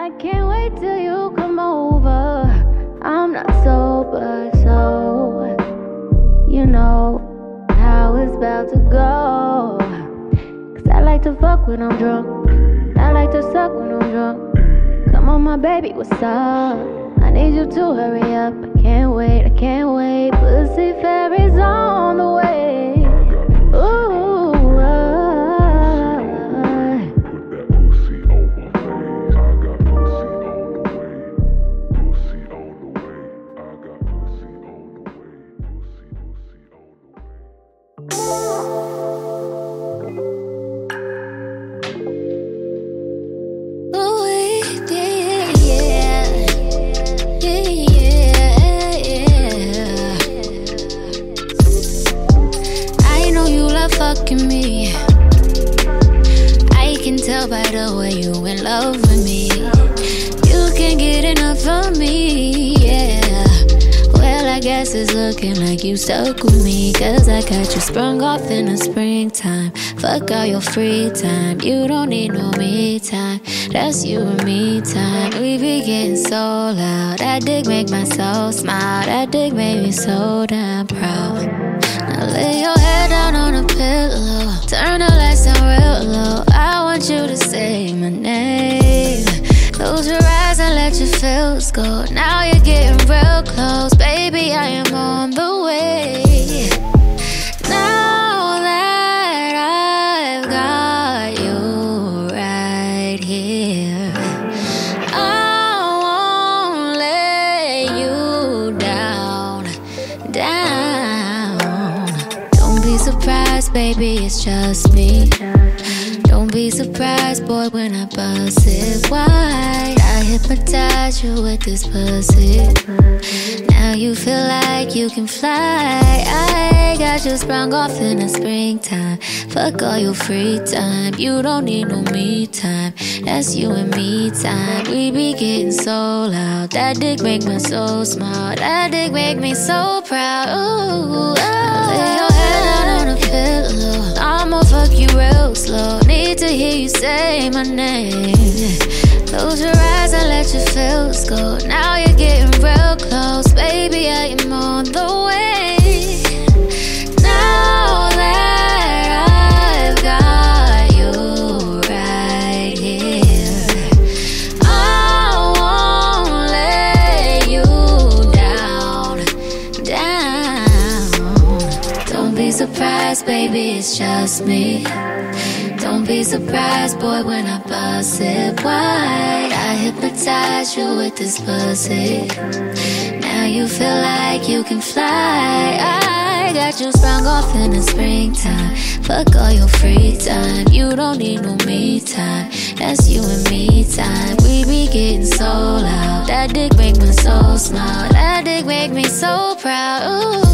I can't wait till you come over. I'm not sober, so you know how it's about to go. Cause I like to fuck when I'm drunk. I like to suck when I'm drunk. Come on, my baby, what's up? I need you to hurry up. I can't wait, I can't wait. Fucking me. I can tell by the way you in love with me. You can't get enough of me, yeah. Well, I guess it's looking like you stuck with me. Cause I got you sprung off in the springtime. Fuck all your free time. You don't need no me time. That's you and me time. We be getting so loud. That dick make my soul smile. That dick made me so damn proud. Now lay your pillow. Turn the lights down real low. I want you to say my name. Close your eyes and let your feels go. Now baby, it's just me. Don't be surprised, boy, when I bust it wide. I hypnotize you with this pussy. Now you feel like you can fly. I got you sprung off in the springtime. Fuck all your free time. You don't need no me time. That's you and me time. We be getting so loud. That dick make my soul smile. That dick make me so proud. Ooh, oh. Say my name. Close your eyes and let your feels go. Now you're getting real close, baby. I am on the way. Now that I've got you right here, I won't let you down, down. Don't be surprised, baby, it's just me. Don't be surprised, boy, when I bust it wide. I hypnotize you with this pussy. Now you feel like you can fly. I got you sprung off in the springtime. Fuck all your free time. You don't need no me time. That's you and me time. We be getting so loud. That dick make my soul smile. That dick make me so proud.